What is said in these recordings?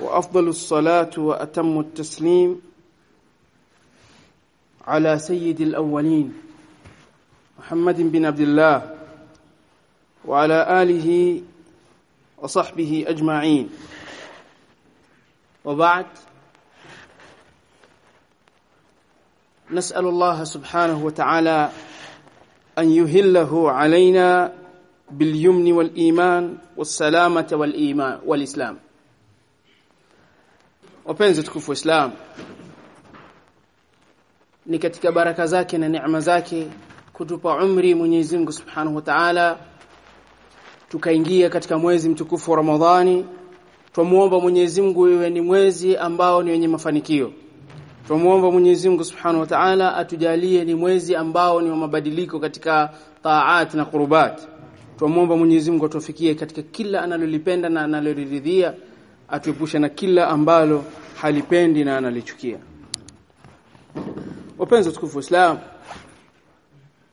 وأفضل الصلاة وأتم التسليم على سيد الأولين محمد بن عبد الله وعلى آله وصحبه أجمعين. وبعد نسأل الله سبحانه وتعالى أن يهله علينا باليمن والإيمان والسلامة والإيمان والإسلام. Wapenzi tukufu islam ni katika baraka zake na neema zake kutupa umri Mwenyezi Mungu Subhanahu wa Ta'ala tukaingia katika mwezi mtukufu wa Ramadhani tumuomba Mwenyezi Mungu iwe ni mwezi ambao ni wenye mafanikio. Tumuomba Mwenyezi Mungu Subhanahu wa Ta'ala atujalie ni mwezi ambao ni wa mabadiliko katika taat na qurubat. Tumuomba Mwenyezi Mungu atufikie katika kila analolipenda na analoliridhia atuepushe na kila ambalo halipendi na analichukia. Wapenzi tukufu Islam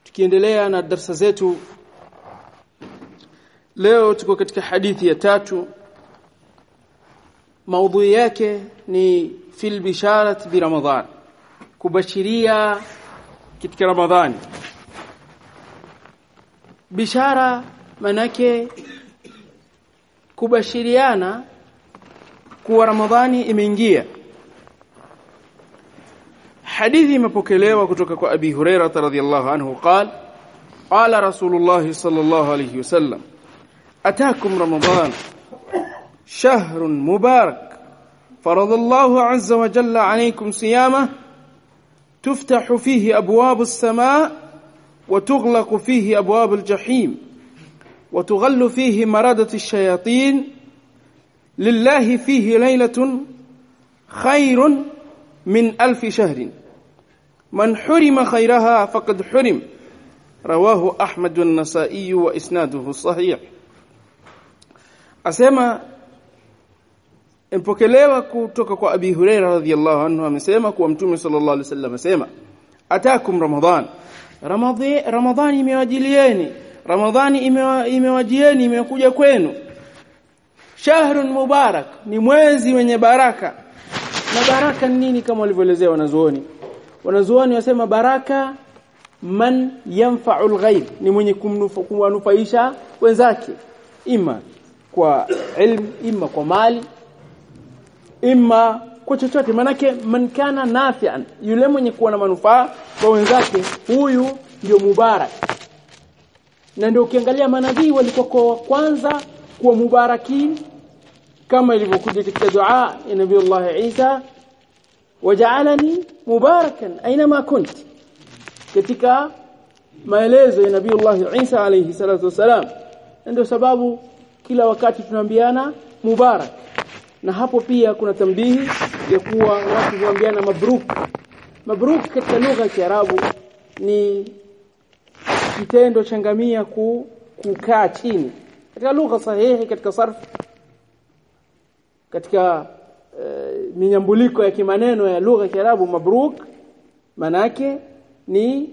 tukiendelea na darsa zetu leo tuko katika hadithi ya tatu. Maudhui yake ni fil bisharat bi ramadhan kubashiria katika ramadhani bishara manake kubashiriana kuwa ramadhani imeingia hadithi imepokelewa kutoka kwa abi huraira radhiyallahu anhu qala qala rasulullah sallallahu alayhi wasallam ataakum ramadan shahrun mubarak فرض الله عز وجل عليكم صيامه تفتح فيه ابواب السماء وتغلق فيه ابواب الجحيم وتغل فيه مرادة الشياطين lillahi fihi lailatun khairun min alfi shahrin man hurima khairaha faqad hurim rawahu Ahmad an-Nasa'i wa isnaduhu sahih asema empokelewa kutoka kwa Abi Huraira radhiyallahu anhu amesema kuwa Mtume sallallahu alaihi wasallam asema atakum Ramadhan Ramadhani Ramadhani imewajilieni. Ramadhani imewajieni imekuja kwenu shahrun mubarak ni mwezi wenye baraka. Na baraka ni nini kama walivyoelezea wanazuoni? Wanazuoni wasema baraka man yanfa'ul ghaib ni mwenye kumnufaisha wenzake. Ima kwa ilmu ima kwa mali ima kwa chochote. Manake man kana nafi'an yule mwenye kuwa na manufaa kwa wenzake huyu ndio mubarak. Na ndio ukiangalia manabii walikuwa kwa kwanza kuwa mubarakin kama ilivyokuja katika dua ya Nabii Allah Isa waja'alani mubarakan aina kunt. Katika maelezo ya Nabii Allah Isa alayhi salatu wasalam ndio sababu kila wakati tunaambiana mubarak. Na hapo pia kuna tambihi ya kuwa watu huambiana mabruk. Mabruk katika lugha ya Kiarabu ni kitendo changamia ku, kukaa chini katika lugha sahihi katika sarf katika uh, minyambuliko ya kimaneno ya lugha ya Kiarabu mabruk manake ni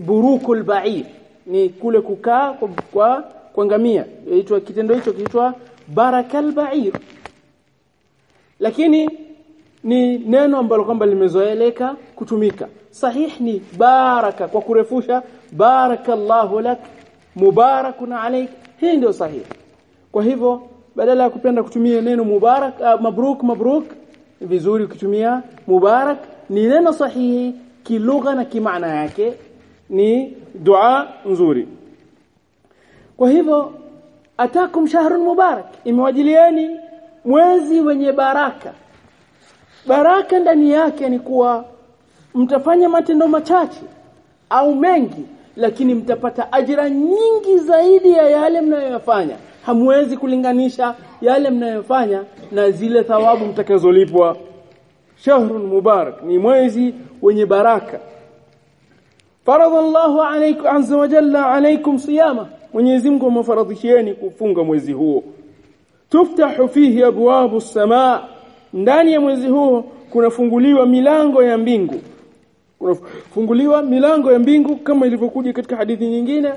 burukul ba'ir ni kule kukaa kwa, kwa, kuangamia inaitwa kitendo hicho kiitwa barakal ba'ir. Lakini ni neno ambalo kwamba limezoeleka kutumika. Sahih ni baraka kwa kurefusha barakallahu lak mubarakun alayk hii ndio sahihi. Kwa hivyo badala ya kupenda kutumia neno mubarak uh, mabruk mabruk vizuri ukitumia mubarak ni neno sahihi kilugha na kimaana yake ni dua nzuri. Kwa hivyo atakum shahrun mubarak imewajilieni mwezi wenye baraka. Baraka ndani yake ni kuwa mtafanya matendo machache au mengi lakini mtapata ajira nyingi zaidi ya yale mnayoyafanya. Hamwezi kulinganisha yale mnayofanya na zile thawabu mtakazolipwa. Shahrun mubarak ni mwezi wenye baraka. Faradha Allahu alaykum azza wa jalla alaykum siyama. Mwenyezi Mungu amefaradhishieni kufunga mwezi huo. Tuftahu fihi abwabu samaa. Ndani ya mwezi huo kunafunguliwa milango ya mbingu kunafunguliwa milango ya mbingu kama ilivyokuja katika hadithi nyingine.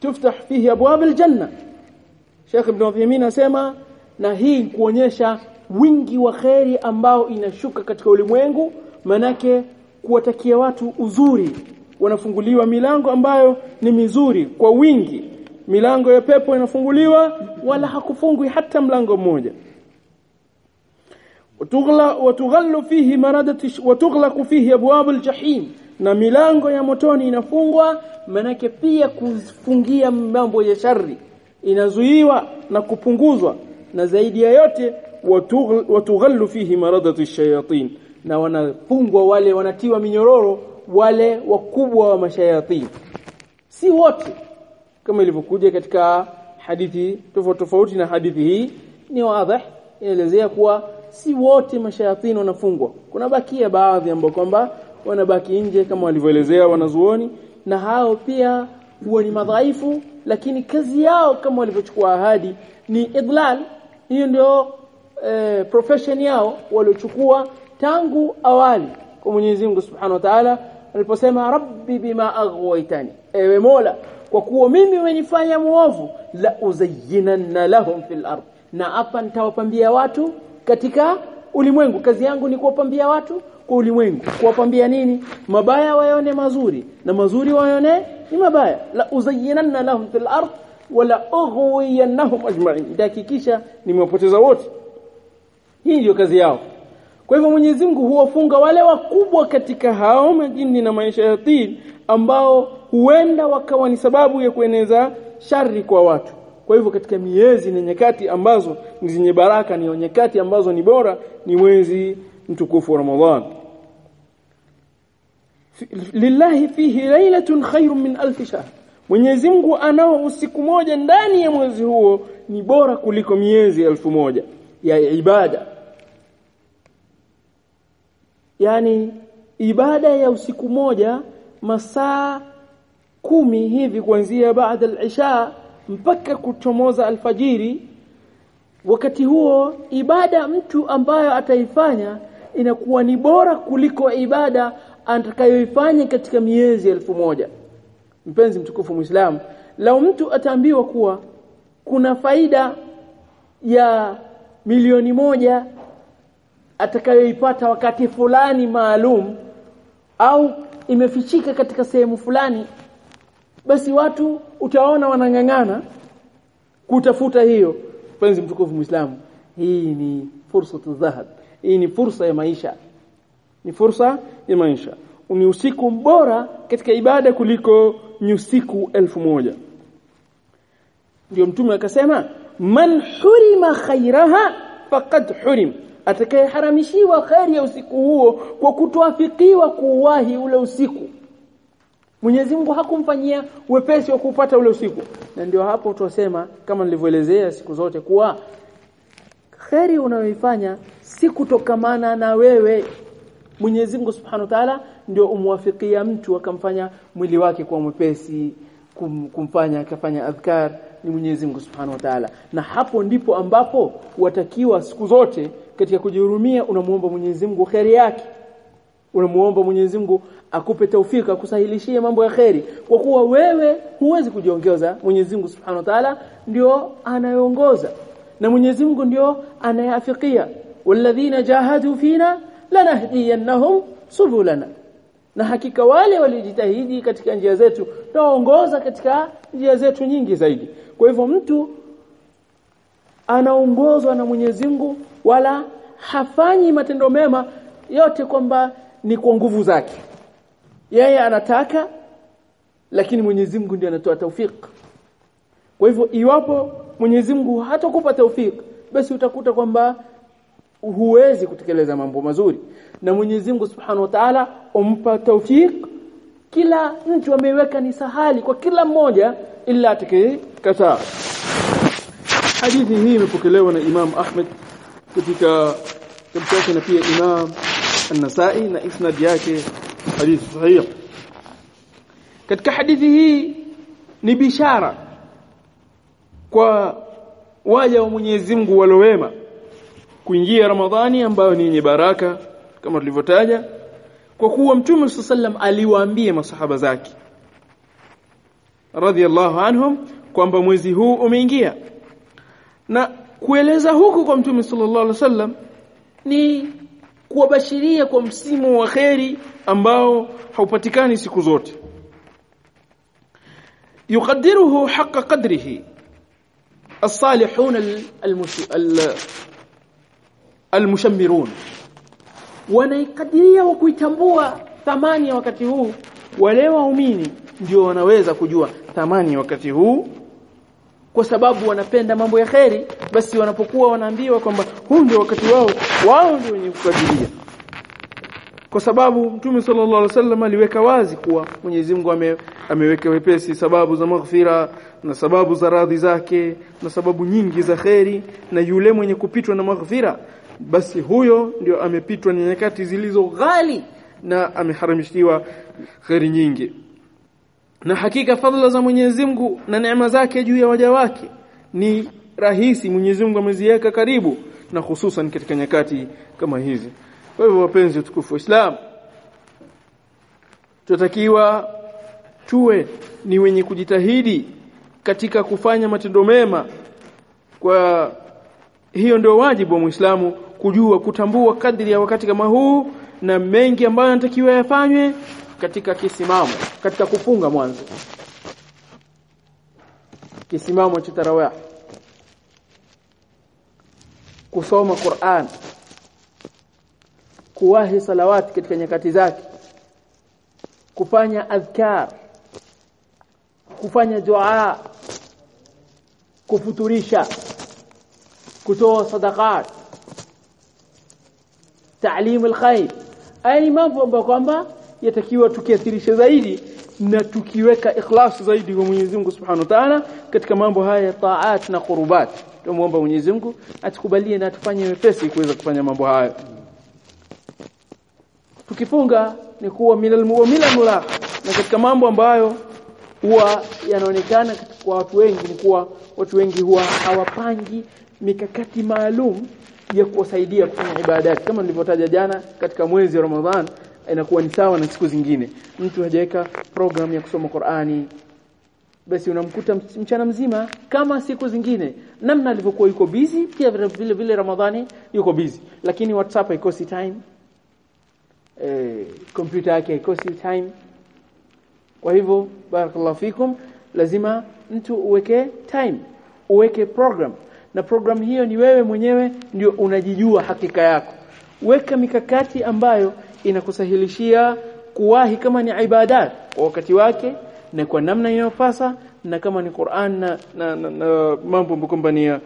Tuftah fihi abwab aljanna Sheikh Ibn Uthaymeen anasema na hii kuonyesha wingi wa kheri ambao inashuka katika ulimwengu manake kuwatakia watu uzuri. Wanafunguliwa milango ambayo ni mizuri kwa wingi. Milango ya pepo inafunguliwa wala hakufungwi hata mlango mmoja watughallu fihi maradati watughlaqu fihi abwab aljahim na milango ya motoni inafungwa manake pia kufungia mambo ya shari inazuiwa na kupunguzwa. Na zaidi ya yote watughallu fihi maradati shayatin. Na wanafungwa wale wanatiwa minyororo wale wakubwa wa mashayatin. Si wote. Kama ilivyokuja katika hadithi tofauti tofauti na hadithi hii ni wazi inaelezea kuwa si wote mashayatini wanafungwa. Kuna bakia baadhi ambao kwamba wanabaki nje kama walivyoelezea wanazuoni na hao pia huwa ni madhaifu lakini kazi yao kama walivyochukua ahadi ni idlal. Hiyo ndio eh, profession yao waliochukua tangu awali. Kwa Mwenyezi Mungu Subhanahu wa Ta'ala aliposema rabbi bima aghwaytani. Ewe Mola kwa kuwa mimi umenifanya muovu la uzayyinanna lahum fil ard. Na hapa nitawapambia watu katika ulimwengu. Kazi yangu ni kuwapambia watu kwa ulimwengu. Kuwapambia nini? Mabaya wayone mazuri na mazuri wayone ni mabaya. La uzayyinanna lahum fil ard wala ughwiyannahum ajma'in. Dakikisha nimewapoteza wote. Hii ndio kazi yao. Kwa hivyo Mwenyezi Mungu huwafunga wale wakubwa katika hao majini na mashayatin ambao huenda wakawa ni sababu ya kueneza shari kwa watu. Kwa hivyo katika miezi na nyakati ambazo ni zenye baraka ni nyakati ambazo ni bora ni mwezi mtukufu wa Ramadhani. Lillahi fihi lailatun khairun min alf shahr. Mwenyezi Mungu anao usiku moja ndani ya mwezi huo ni bora kuliko miezi elfu moja ya ibada yani ibada ya usiku moja masaa kumi hivi kuanzia baada al-isha mpaka kuchomoza alfajiri. Wakati huo ibada mtu ambayo ataifanya inakuwa ni bora kuliko ibada atakayoifanya katika miezi elfu moja. Mpenzi mtukufu muislamu lao mtu ataambiwa kuwa kuna faida ya milioni moja atakayoipata wakati fulani maalum au imefichika katika sehemu fulani basi watu utaona wanang'ang'ana kutafuta hiyo. Penzi mtukufu muislamu hii ni fursa dhahab. Hii ni fursa ya maisha. Ni fursa ya maisha. Ni usiku bora katika ibada kuliko ni usiku elfu moja. Ndio mtume akasema man hurima khairaha faqad hurim. Atakayeharamishiwa kheri ya usiku huo kwa kutoafikiwa kuwahi ule usiku Mwenyezi Mungu hakumfanyia wepesi wa kupata ule usiku. Na ndio hapo tutasema kama nilivyoelezea siku zote kuwa kheri unayoifanya si kutokamana na wewe. Mwenyezi Mungu Subhanahu wa Ta'ala ndio umwafikia mtu akamfanya mwili wake kuwa mwepesi kum, kumfanya akafanya adhkar ni Mwenyezi Mungu Subhanahu wa Ta'ala. Na hapo ndipo ambapo watakiwa siku zote katika kujihurumia unamuomba Mwenyezi Mungu kheri yake. Unamuomba Mwenyezi Mungu akupe taufika akusahilishie mambo ya kheri. Kwa kuwa wewe huwezi kujiongeza Mwenyezi Mungu Subhanahu wa Ta'ala ndio anayeongoza. Na Mwenyezi Mungu ndio anayeafikia. Walladhina jahadu fina lanahdiyannahum subulana. Na hakika wale waliojitahidi katika njia zetu tunaongoza katika njia zetu nyingi zaidi. Kwa hivyo mtu anaongozwa na Mwenyezi Mungu wala hafanyi matendo mema yote kwamba ni kwa nguvu zake yeye anataka lakini Mwenyezi Mungu ndiye anatoa taufik kwa hivyo iwapo Mwenyezi Mungu hatakupa taufik basi utakuta kwamba huwezi kutekeleza mambo mazuri. Na Mwenyezi Mungu Subhanahu wa Ta'ala umpa taufik kila mtu ameweka ni sahali kwa kila mmoja ila atakayekataa. Hadithi hii imepokelewa na Imam Ahmed katika kitabu chake na pia Imam An-Nasa'i na isnad yake hadithi sahih katika hadithi hii ni bishara kwa waja wa Mwenyezi Mungu walowema kuingia Ramadhani ambayo ni yenye baraka kama tulivyotaja kwa kuwa Mtume sallam aliwaambia masahaba zake radhiallahu anhum kwamba mwezi huu umeingia. Na kueleza huku kwa mtume sallallahu alaihi wasallam ni kuwabashiria kwa msimu wa kheri ambao haupatikani siku zote يقدره حق قدره الصالحون المشمرون wanaikadiria wa kuitambua thamani ya wakati huu wale waumini ndio wanaweza kujua thamani ya wakati huu kwa sababu wanapenda mambo ya kheri basi wanapokuwa wanaambiwa kwamba huu ndio wakati wao wao ndio wenye kukadiria kwa sababu mtume sallallahu alaihi wasallam aliweka wazi kuwa Mwenyezi Mungu ame, ameweka wepesi sababu za maghfira na sababu za radhi zake na sababu nyingi za kheri na yule mwenye kupitwa na maghfira basi huyo ndio amepitwa na nyakati zilizo ghali na ameharamishiwa kheri nyingi. Na hakika fadhila za Mwenyezi Mungu na neema zake juu ya waja wake ni rahisi. Mwenyezi Mungu ameziweka karibu na hususan katika nyakati kama hizi. Kwa hivyo wapenzi tukufu wa Islam tutakiwa tuwe ni wenye kujitahidi katika kufanya matendo mema. Kwa hiyo ndio wajibu wa Muislamu kujua kutambua kadri ya wakati kama huu na mengi ambayo yanatakiwa yafanywe katika kisimamo katika kufunga mwanzo. Kisimamo cha tarawih kusoma Qur'an kuwahi salawati katika nyakati zake kufanya adhkar kufanya dua kufuturisha kutoa sadaqat ta'lim alkhair yani mambo ambayo kwamba yatakiwa tukiathirisha zaidi na tukiweka ikhlas zaidi kwa Mwenyezi Mungu Subhanahu wa Ta'ala katika mambo haya taat na qurubat tumuomba Mwenyezi Mungu atukubalie na atufanye wepesi kuweza kufanya mambo hayo. tukifunga ni kuwa milal mu'mila mula na katika mambo ambayo huwa yanaonekana kwa watu wengi ni kuwa watu wengi huwa hawapangi mikakati maalum ya kuwasaidia kufanya ibadati kama nilivyotaja jana katika mwezi wa Ramadhan inakuwa ni sawa na siku zingine mtu hajaweka program ya kusoma Qur'ani basi unamkuta mchana mzima kama siku zingine. Namna alivyokuwa yuko busy pia vile vile Ramadhani yuko busy. Lakini WhatsApp haikosi time. Eh kompyuta yake haikosi time. Kwa hivyo barakallahu fikum lazima mtu uweke time uweke program. Na program hiyo ni wewe mwenyewe ndio unajijua hakika yako. Weka mikakati ambayo inakusahilishia kuwahi kama ni ibada kwa wakati wake na kwa namna inayopasa na kama ni Qur'an na, na, na, na mambo kwamba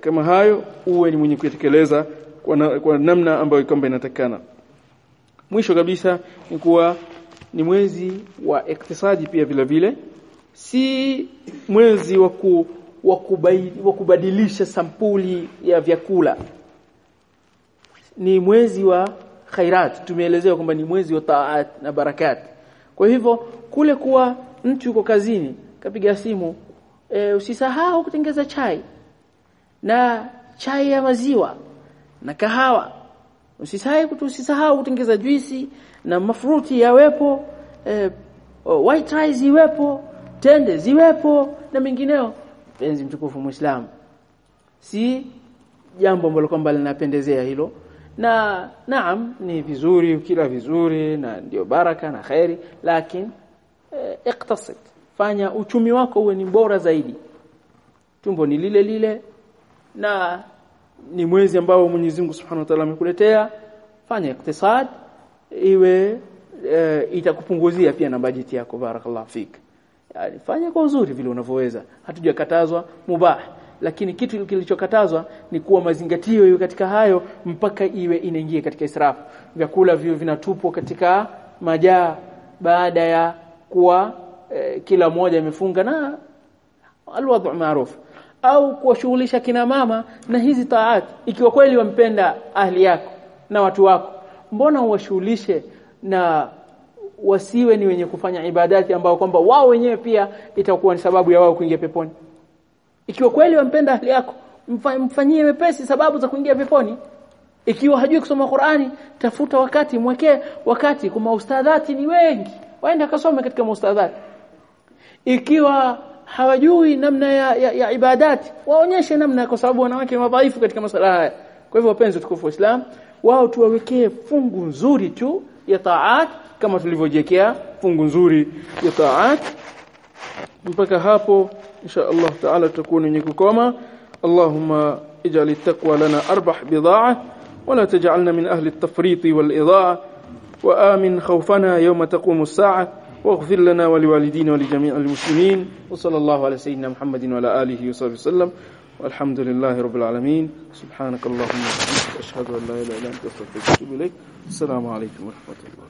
kama hayo uwe ni mwenye kutekeleza kwa, na, kwa namna ambayo kwamba inatakana mwisho kabisa ni kuwa ni mwezi wa iktisadi pia vile vile. Si mwezi wa ku wa kubadilisha sampuli ya vyakula. Ni mwezi wa khairat. Tumeelezewa kwamba ni mwezi wa taat na barakat. Kwa hivyo kule kuwa mtu yuko kazini kapiga simu e, usisahau kutengeza chai. Na chai ya maziwa na kahawa usisahau usisahau kutengeza juisi na mafruti yawepo e, white rice iwepo tende ziwepo na mingineo penzi mtukufu muislamu si jambo ambalo kwamba linapendezea hilo. Na naam ni vizuri ukila vizuri na ndio baraka na khairi lakini iktasid fanya uchumi wako uwe ni bora zaidi. Tumbo ni lile lile na ni mwezi ambao Mwenyezi Mungu Subhanahu wa Ta'ala amekuletea. Fanya iktisad iwe e, itakupunguzia pia na bajeti yako barakallahu fik. Yani fanya kwa uzuri vile unavyoweza. Hatujakatazwa mubah. Lakini kitu kilichokatazwa ni kuwa mazingatio iwe katika hayo mpaka iwe inaingia katika israfu. Vyakula vio vinatupwa katika majaa baada ya kuwa eh, kila mmoja amefunga na alwadhu maarufu au kuwashughulisha kina mama na hizi taat ikiwa kweli wampenda ahli yako na watu wako. Mbona uwashughulishe na wasiwe ni wenye kufanya ibadati ambao kwamba wao wenyewe pia itakuwa ni sababu ya wao kuingia peponi? Ikiwa kweli wampenda ahli yako mfanyie wepesi sababu za kuingia peponi. Ikiwa hajui kusoma Qur'ani tafuta wakati mwekee wakati kwa maustadhati ni wengi waenda kasome katika maustadhati ikiwa hawajui namna ya, ya, ya ibadati waonyeshe namna kwa sababu wanawake madhaifu katika masala haya kwa hivyo wapenzi tukufu Islam wao tuwawekee fungu nzuri tu ya taat kama tulivyojiwekea fungu nzuri ya taat mpaka hapo insha Allah taala tutakuwa wenye kukoma Allahumma اجعل التقوى لنا أربح بضاعة ولا تجعلنا من أهل التفريط والإضاعة وآمن خوفنا يوم تقوم الساعة. واغفر لنا ولوالدينا ولجميع المسلمين. وصلى الله على سيدنا محمد وعلى آله وصحبه وسلم. والحمد لله رب العالمين. سبحانك اللهم وبحمدك أشهد أن لا إله إلا أنت أستغفرك وأتوب إليك. السلام عليكم ورحمة الله.